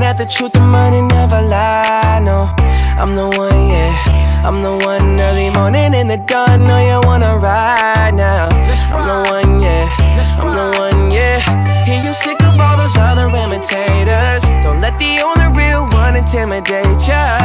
the truth, the money never lie. No, I'm the one, yeah. I'm the one early morning in the dawn. Know you wanna ride now. I'm the one, yeah. I'm the one, yeah. Hear you sick of all those other imitators. Don't let the only real one intimidate ya.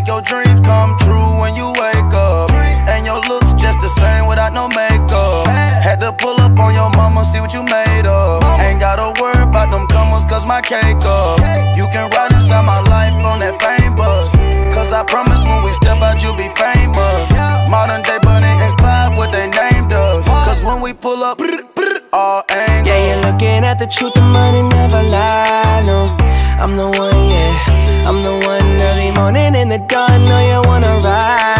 Make your dreams come true when you wake up. And your looks just the same without no makeup. Had to pull up on your mama, see what you made of. Ain't gotta worry about them comers, cause my cake up. You can ride inside my life on that fame bus. Cause I promise when we step out, you'll be famous. Modern day Bonnie and Clyde, what they named us. Cause when we pull up, all angles. Yeah, you're looking at the truth, the money never lie. No, I'm the one, yeah. I'm the one early morning in the dawn. Know you wanna ride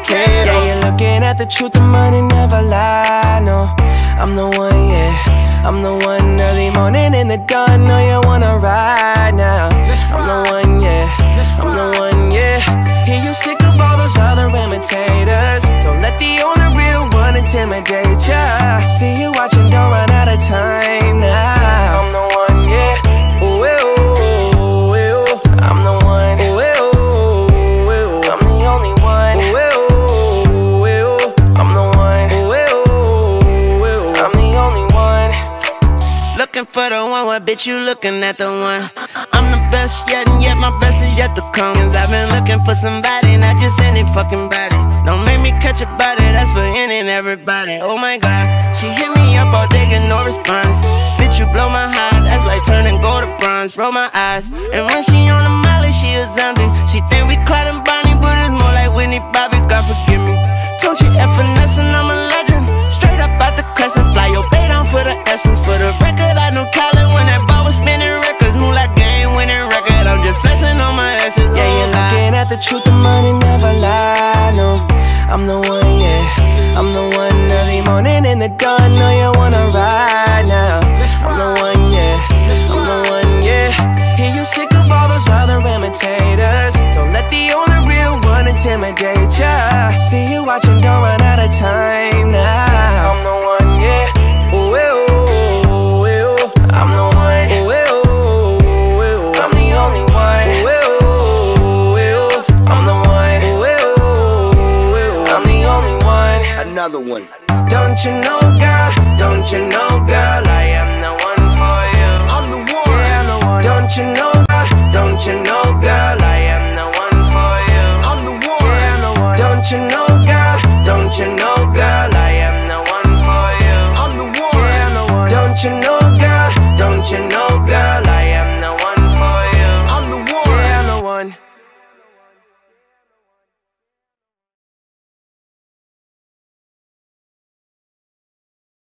okay, okay Yeah, you're looking at the truth, the money never lie. No, I'm the one, yeah. I'm the one early morning in the dawn. Know you wanna ride now. For the one, what bitch you looking at the one? I'm the best yet, and yet my best is yet to come. Cause I've been looking for somebody, not just any fucking body. Don't make me catch a body, that's for any and everybody. Oh my god, she hit me up all day, get no response. Bitch, you blow my heart, that's like turning gold to bronze. Roll my eyes, and when she on the molly, she a zombie. She record, I know Colin when that ball was spinning records. Move like game winning record. I'm just flexing on my essence. Yeah, you're looking at the truth, the money never lie. No, I'm the one, another one. Don't you know, girl? Don't you know, girl? I am the one for you. I'm the one. Yeah, I'm the one. Don't you know, girl? Don't you know, girl? I am the one for you. I'm the one. Yeah, I'm the one. Don't you know, girl? Don't you know, girl? I am the one for you. I'm the one. Yeah, I'm the one. Don't you know, girl? Don't you know, girl? I am the one for you. I'm the one. Yeah, I'm the one.